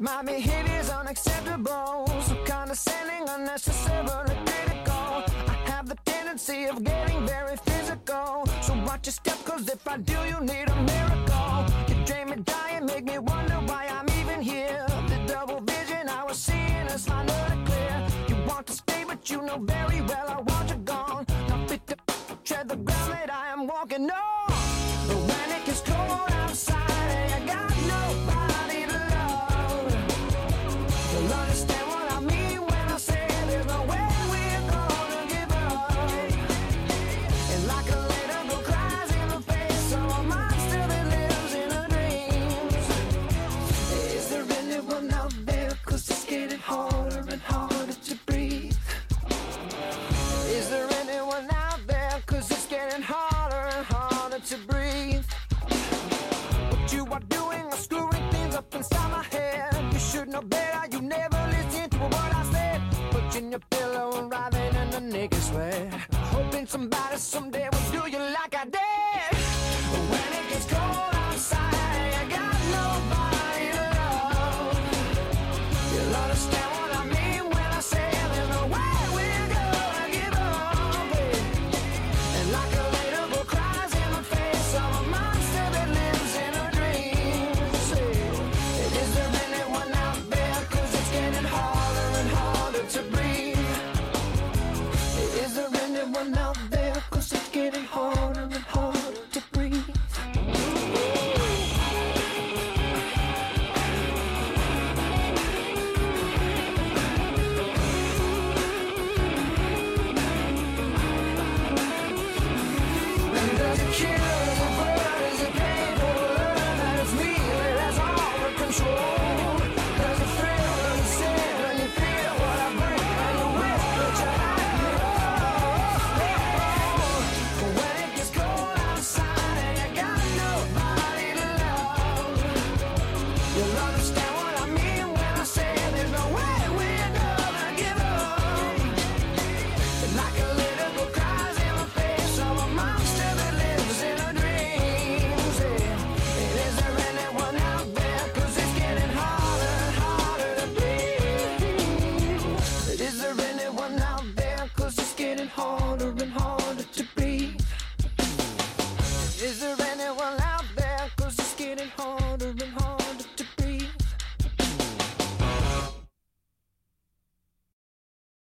My behavior's unacceptable, so condescending, unnecessarily critical. I have the tendency of getting very physical. So watch your step, cause if I do, you need a miracle. You drain me dying, make me wonder why I'm even here. The double vision I was seeing is finally clear. You want to stay, but you know very well I want you gone. Now fit to tread the ground that I am walking on. The naked sweat. Hoping somebody someday will do you like I did. When